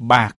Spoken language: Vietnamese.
bạc.